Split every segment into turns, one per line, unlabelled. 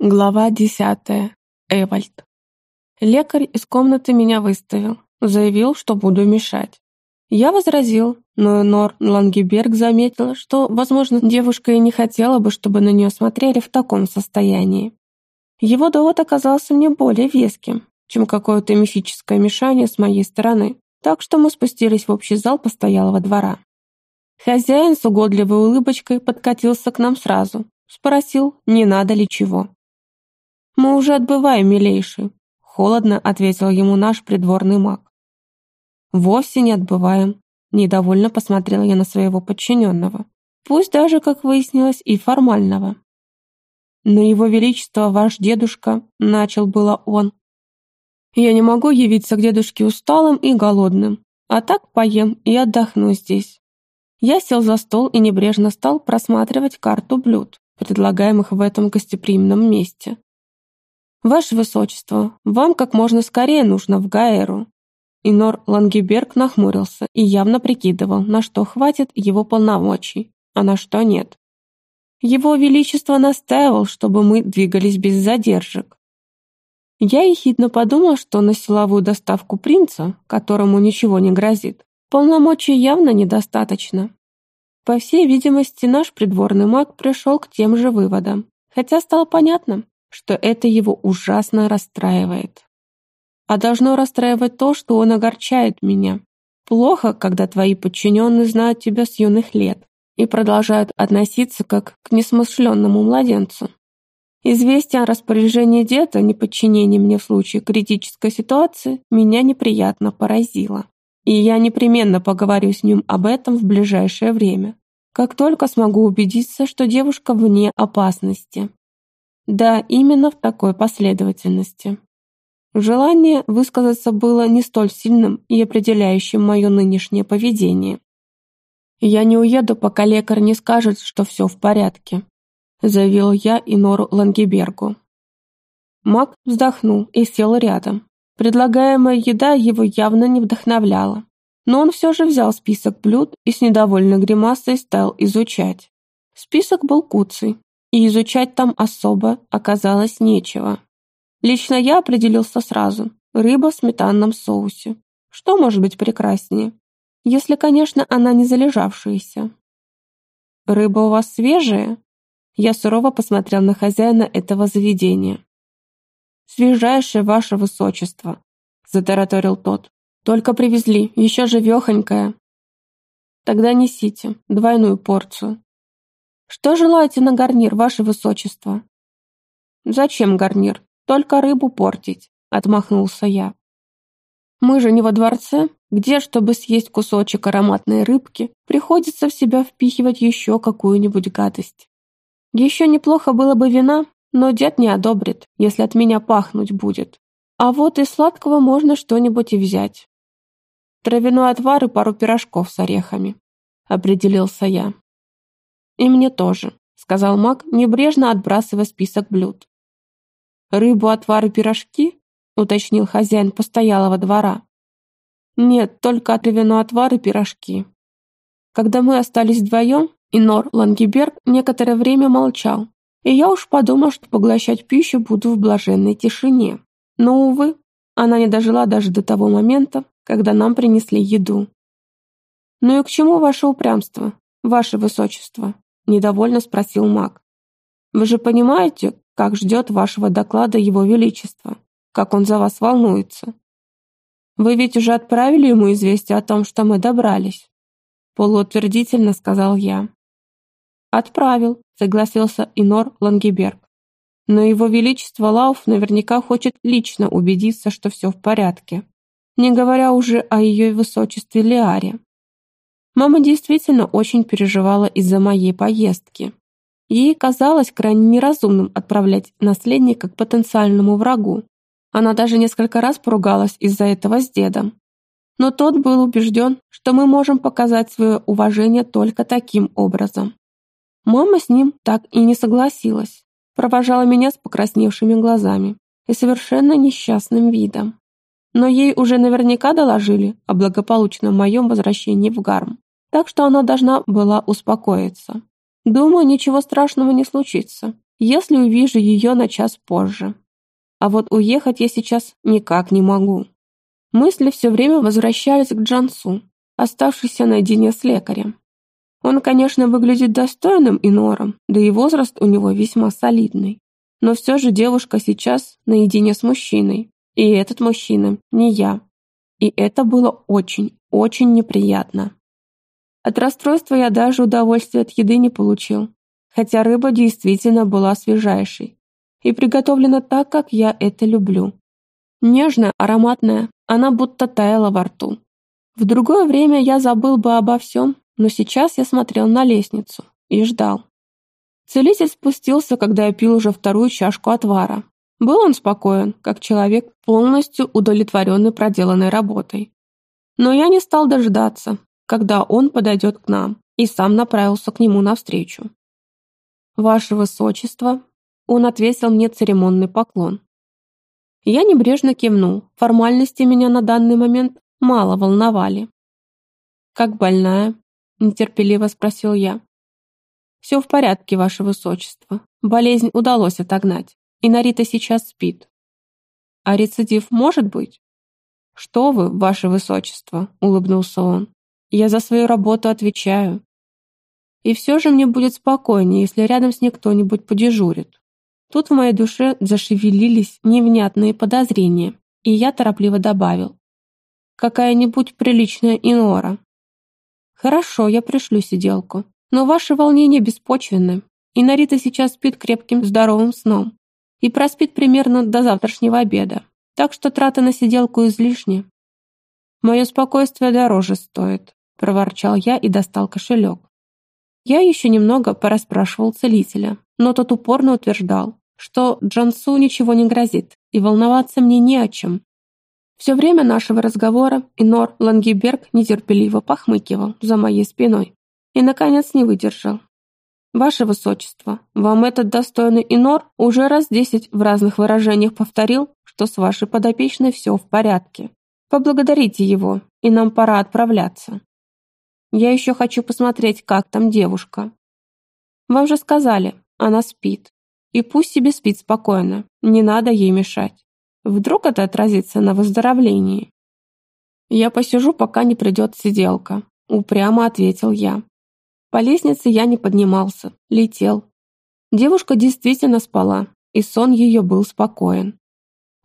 Глава десятая. Эвальд. Лекарь из комнаты меня выставил, заявил, что буду мешать. Я возразил, но Нор Лангеберг заметила, что, возможно, девушка и не хотела бы, чтобы на нее смотрели в таком состоянии. Его довод оказался мне более веским, чем какое-то мифическое мешание с моей стороны, так что мы спустились в общий зал постоялого двора. Хозяин с угодливой улыбочкой подкатился к нам сразу, спросил, не надо ли чего. «Мы уже отбываем, милейший», — холодно ответил ему наш придворный маг. «Вовсе не отбываем», — недовольно посмотрела я на своего подчиненного. Пусть даже, как выяснилось, и формального. «Но его величество, ваш дедушка», — начал было он. «Я не могу явиться к дедушке усталым и голодным, а так поем и отдохну здесь». Я сел за стол и небрежно стал просматривать карту блюд, предлагаемых в этом гостеприимном месте. «Ваше Высочество, вам как можно скорее нужно в Гаэру». Инор Лангеберг нахмурился и явно прикидывал, на что хватит его полномочий, а на что нет. Его Величество настаивал, чтобы мы двигались без задержек. Я ехидно подумал, что на силовую доставку принца, которому ничего не грозит, полномочий явно недостаточно. По всей видимости, наш придворный маг пришел к тем же выводам, хотя стало понятно, что это его ужасно расстраивает. А должно расстраивать то, что он огорчает меня. Плохо, когда твои подчиненные знают тебя с юных лет и продолжают относиться как к несмышленному младенцу. Известие о распоряжении деда, неподчинении мне в случае критической ситуации, меня неприятно поразило. И я непременно поговорю с ним об этом в ближайшее время, как только смогу убедиться, что девушка вне опасности. Да, именно в такой последовательности. Желание высказаться было не столь сильным и определяющим мое нынешнее поведение. «Я не уеду, пока лекарь не скажет, что все в порядке», заявил я Инору Лангебергу. Мак вздохнул и сел рядом. Предлагаемая еда его явно не вдохновляла, но он все же взял список блюд и с недовольной гримасой стал изучать. Список был куцый, и изучать там особо оказалось нечего. Лично я определился сразу. Рыба в сметанном соусе. Что может быть прекраснее? Если, конечно, она не залежавшаяся. «Рыба у вас свежая?» Я сурово посмотрел на хозяина этого заведения. «Свежайшее ваше высочество», — затараторил тот. «Только привезли, еще живехонькая». «Тогда несите, двойную порцию. «Что желаете на гарнир, ваше высочество?» «Зачем гарнир? Только рыбу портить», — отмахнулся я. «Мы же не во дворце, где, чтобы съесть кусочек ароматной рыбки, приходится в себя впихивать еще какую-нибудь гадость. Еще неплохо было бы вина, но дед не одобрит, если от меня пахнуть будет. А вот из сладкого можно что-нибудь и взять. Травяной отвар и пару пирожков с орехами», — определился я. «И мне тоже», — сказал маг, небрежно отбрасывая список блюд. «Рыбу, отвар и пирожки?» — уточнил хозяин постоялого двора. «Нет, только отливено отвар и пирожки». Когда мы остались вдвоем, Инор Лангеберг некоторое время молчал, и я уж подумал, что поглощать пищу буду в блаженной тишине. Но, увы, она не дожила даже до того момента, когда нам принесли еду. «Ну и к чему ваше упрямство, ваше высочество?» Недовольно спросил маг. Вы же понимаете, как ждет вашего доклада его величество, как он за вас волнуется. Вы ведь уже отправили ему известие о том, что мы добрались, полуутвердительно сказал я. Отправил, согласился Инор Лангеберг. Но его величество Лауф наверняка хочет лично убедиться, что все в порядке, не говоря уже о ее высочестве Лиаре. Мама действительно очень переживала из-за моей поездки. Ей казалось крайне неразумным отправлять наследника к потенциальному врагу. Она даже несколько раз поругалась из-за этого с дедом. Но тот был убежден, что мы можем показать свое уважение только таким образом. Мама с ним так и не согласилась, провожала меня с покрасневшими глазами и совершенно несчастным видом. Но ей уже наверняка доложили о благополучном моем возвращении в Гарм так что она должна была успокоиться. Думаю, ничего страшного не случится. если увижу ее на час позже. А вот уехать я сейчас никак не могу. Мысли все время возвращались к Джансу, оставшийся наедине с лекарем. Он, конечно, выглядит достойным инором, да и возраст у него весьма солидный. Но все же девушка сейчас наедине с мужчиной, и этот мужчина не я. И это было очень, очень неприятно. От расстройства я даже удовольствия от еды не получил, хотя рыба действительно была свежайшей и приготовлена так, как я это люблю. Нежная, ароматная, она будто таяла во рту. В другое время я забыл бы обо всем, но сейчас я смотрел на лестницу и ждал. Целитель спустился, когда я пил уже вторую чашку отвара. Был он спокоен, как человек, полностью удовлетворенный проделанной работой. Но я не стал дождаться, когда он подойдет к нам, и сам направился к нему навстречу. «Ваше Высочество», он отвесил мне церемонный поклон. Я небрежно кивнул, формальности меня на данный момент мало волновали. «Как больная?» – нетерпеливо спросил я. «Все в порядке, Ваше Высочество. Болезнь удалось отогнать, и Нарита сейчас спит». «А рецидив может быть?» «Что вы, Ваше Высочество?» – улыбнулся он. «Я за свою работу отвечаю. И все же мне будет спокойнее, если рядом с ней кто-нибудь подежурит». Тут в моей душе зашевелились невнятные подозрения, и я торопливо добавил. «Какая-нибудь приличная инора». «Хорошо, я пришлю сиделку. Но ваши волнения беспочвенны, и Нарита сейчас спит крепким здоровым сном и проспит примерно до завтрашнего обеда так что траты на сиделку излишни. «Мое спокойствие дороже стоит», — проворчал я и достал кошелек. Я еще немного порасспрашивал целителя, но тот упорно утверждал, что Джансу ничего не грозит, и волноваться мне не о чем. Все время нашего разговора Инор Лангеберг нетерпеливо похмыкивал за моей спиной и, наконец, не выдержал. «Ваше Высочество, вам этот достойный Инор уже раз десять в разных выражениях повторил, что с вашей подопечной все в порядке. Поблагодарите его, и нам пора отправляться. Я еще хочу посмотреть, как там девушка. Вам же сказали, она спит. И пусть себе спит спокойно, не надо ей мешать. Вдруг это отразится на выздоровлении. Я посижу, пока не придет сиделка, упрямо ответил я. По лестнице я не поднимался, летел. Девушка действительно спала, и сон ее был спокоен.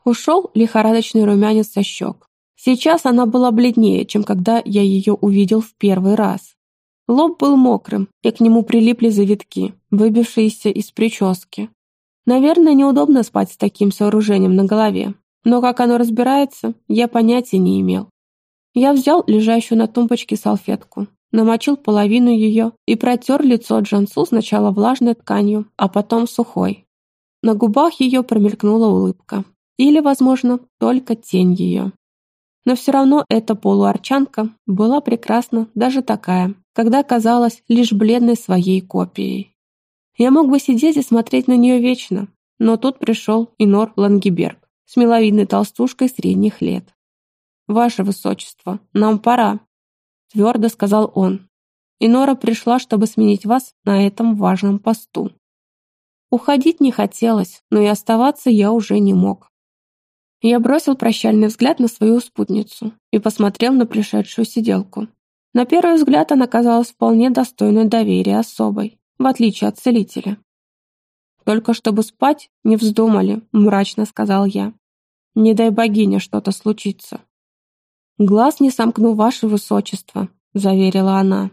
Ушел лихорадочный румянец со щек. Сейчас она была бледнее, чем когда я ее увидел в первый раз. Лоб был мокрым, и к нему прилипли завитки, выбившиеся из прически. Наверное, неудобно спать с таким сооружением на голове, но как оно разбирается, я понятия не имел. Я взял лежащую на тумбочке салфетку, намочил половину ее и протер лицо Джансу сначала влажной тканью, а потом сухой. На губах ее промелькнула улыбка. Или, возможно, только тень ее. Но все равно эта полуарчанка была прекрасна даже такая, когда казалась лишь бледной своей копией. Я мог бы сидеть и смотреть на нее вечно, но тут пришел Инор Лангеберг с миловидной толстушкой средних лет. «Ваше Высочество, нам пора», — твердо сказал он. «Инора пришла, чтобы сменить вас на этом важном посту». Уходить не хотелось, но и оставаться я уже не мог. Я бросил прощальный взгляд на свою спутницу и посмотрел на пришедшую сиделку. На первый взгляд она казалась вполне достойной доверия особой, в отличие от целителя. «Только чтобы спать, не вздумали», — мрачно сказал я. «Не дай богине что-то случится». «Глаз не сомкну, ваше высочество», — заверила она.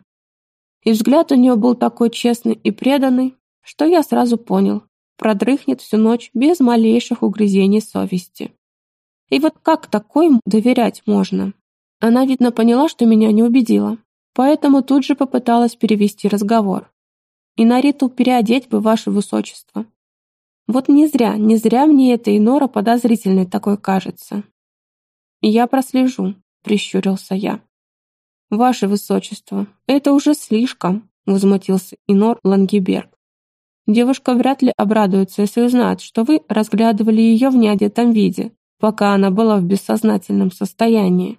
И взгляд у нее был такой честный и преданный, что я сразу понял, продрыхнет всю ночь без малейших угрызений совести. И вот как такой доверять можно? Она, видно, поняла, что меня не убедила, поэтому тут же попыталась перевести разговор. И Нариту переодеть бы, ваше высочество. Вот не зря, не зря мне эта Инора подозрительной такой кажется. Я прослежу, прищурился я. Ваше высочество, это уже слишком, возмутился Инор Лангеберг. Девушка вряд ли обрадуется, если узнает, что вы разглядывали ее в неодетом виде, пока она была в бессознательном состоянии.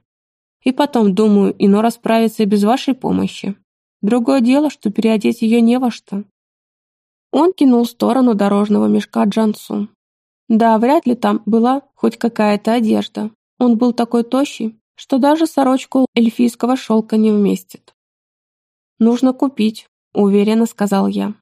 И потом, думаю, Инора справится и без вашей помощи. Другое дело, что переодеть ее не во что. Он кинул в сторону дорожного мешка Джансу. Да, вряд ли там была хоть какая-то одежда. Он был такой тощий, что даже сорочку эльфийского шелка не вместит. «Нужно купить», — уверенно сказал я.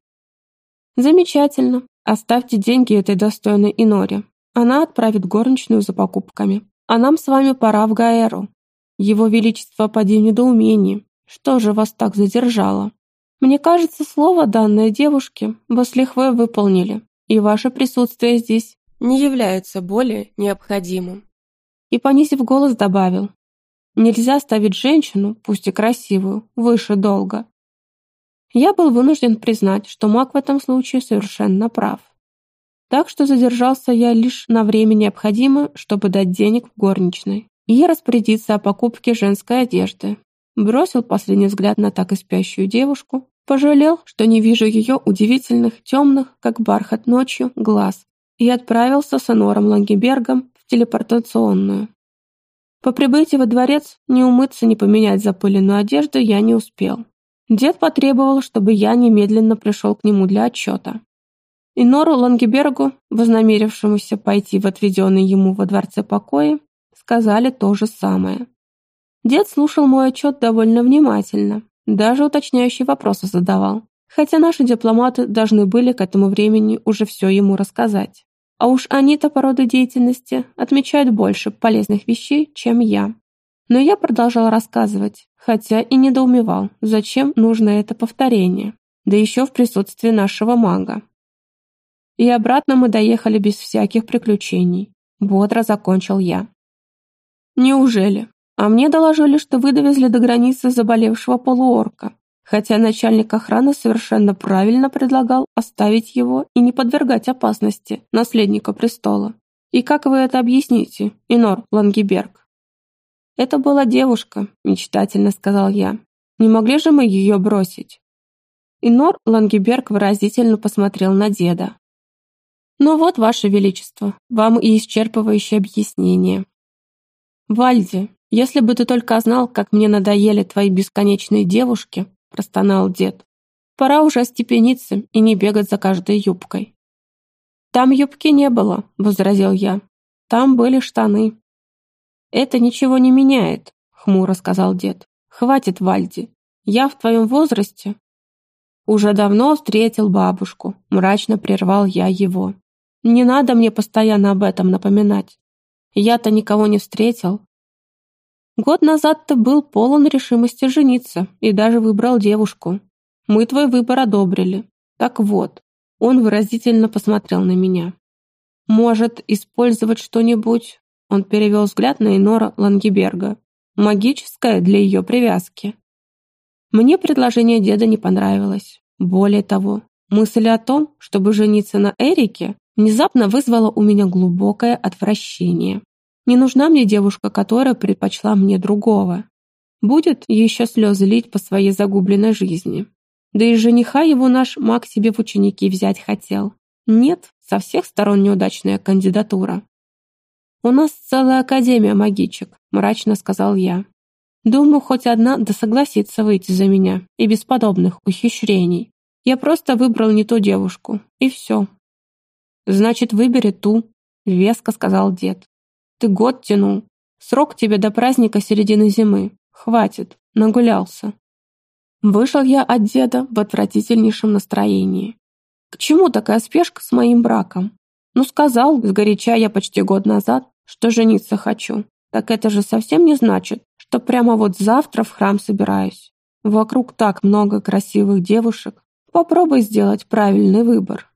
«Замечательно. Оставьте деньги этой достойной Иноре. Она отправит горничную за покупками. А нам с вами пора в Гаэру. Его Величество поди в недоумении. Что же вас так задержало? Мне кажется, слово, данное девушке, вы с лихвой выполнили, и ваше присутствие здесь не является более необходимым». И, понизив голос, добавил, «Нельзя ставить женщину, пусть и красивую, выше долга». Я был вынужден признать, что маг в этом случае совершенно прав. Так что задержался я лишь на время необходимое, чтобы дать денег в горничной и распорядиться о покупке женской одежды. Бросил последний взгляд на так и спящую девушку, пожалел, что не вижу ее удивительных, темных, как бархат ночью, глаз, и отправился с Анором Лангебергом в телепортационную. По прибытии во дворец не умыться, не поменять запыленную одежду я не успел. Дед потребовал, чтобы я немедленно пришел к нему для отчета. И Нору Лангебергу, вознамерившемуся пойти в отведенный ему во дворце покои, сказали то же самое. Дед слушал мой отчет довольно внимательно, даже уточняющие вопросы задавал, хотя наши дипломаты должны были к этому времени уже все ему рассказать. А уж они-то по роду деятельности отмечают больше полезных вещей, чем я. Но я продолжал рассказывать, хотя и недоумевал, зачем нужно это повторение, да еще в присутствии нашего мага. И обратно мы доехали без всяких приключений. Бодро закончил я. Неужели? А мне доложили, что вы довезли до границы заболевшего полуорка, хотя начальник охраны совершенно правильно предлагал оставить его и не подвергать опасности наследника престола. И как вы это объясните, Инор Лангеберг? Это была девушка, мечтательно сказал я. Не могли же мы ее бросить? Инор Лангеберг выразительно посмотрел на деда. «Ну вот, Ваше Величество, вам и исчерпывающее объяснение». «Вальди, если бы ты только знал, как мне надоели твои бесконечные девушки», простонал дед. «Пора уже остепениться и не бегать за каждой юбкой». «Там юбки не было», — возразил я. «Там были штаны». «Это ничего не меняет», — хмуро сказал дед. «Хватит, Вальди. Я в твоем возрасте». «Уже давно встретил бабушку», — мрачно прервал я его. Не надо мне постоянно об этом напоминать. Я-то никого не встретил. Год назад ты был полон решимости жениться и даже выбрал девушку. Мы твой выбор одобрили. Так вот, он выразительно посмотрел на меня. Может, использовать что-нибудь? Он перевел взгляд на Инора Лангеберга. Магическое для ее привязки. Мне предложение деда не понравилось. Более того, мысль о том, чтобы жениться на Эрике, внезапно вызвало у меня глубокое отвращение. Не нужна мне девушка, которая предпочла мне другого. Будет еще слезы лить по своей загубленной жизни. Да и жениха его наш маг себе в ученики взять хотел. Нет, со всех сторон неудачная кандидатура. «У нас целая академия магичек», — мрачно сказал я. «Думаю, хоть одна да согласится выйти за меня, и без подобных ухищрений. Я просто выбрал не ту девушку, и все. «Значит, выбери ту», — веско сказал дед. «Ты год тянул. Срок тебе до праздника середины зимы. Хватит, нагулялся». Вышел я от деда в отвратительнейшем настроении. К чему такая спешка с моим браком? Ну, сказал, сгоряча я почти год назад, что жениться хочу. Так это же совсем не значит, что прямо вот завтра в храм собираюсь. Вокруг так много красивых девушек. Попробуй сделать правильный выбор.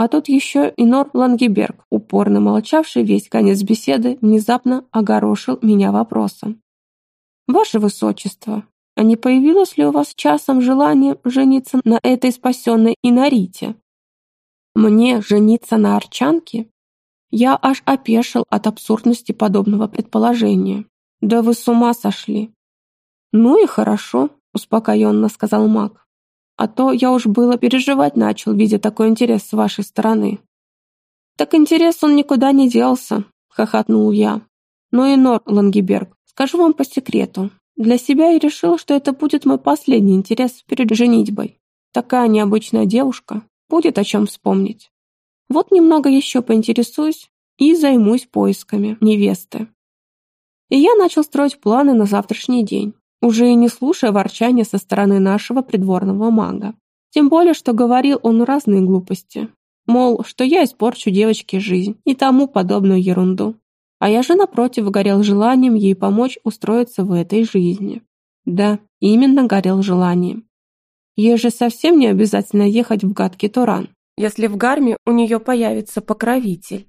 А тут еще и Нор Лангеберг, упорно молчавший весь конец беседы, внезапно огорошил меня вопросом. «Ваше Высочество, а не появилось ли у вас часом желание жениться на этой спасенной Инарите?» «Мне жениться на Арчанке?» Я аж опешил от абсурдности подобного предположения. «Да вы с ума сошли!» «Ну и хорошо», — успокоенно сказал маг. А то я уж было переживать начал, видя такой интерес с вашей стороны. Так интерес он никуда не делся, хохотнул я. Ну и Нор Лангеберг, скажу вам по секрету. Для себя я решил, что это будет мой последний интерес перед женитьбой. Такая необычная девушка. будет о чем вспомнить. Вот немного еще поинтересуюсь и займусь поисками невесты. И я начал строить планы на завтрашний день, уже не слушая ворчания со стороны нашего придворного мага. Тем более, что говорил он разные глупости. Мол, что я испорчу девочке жизнь и тому подобную ерунду. А я же, напротив, горел желанием ей помочь устроиться в этой жизни. Да, именно горел желанием. Ей же совсем не обязательно ехать в гадкий Туран, если в гарме у нее появится покровитель.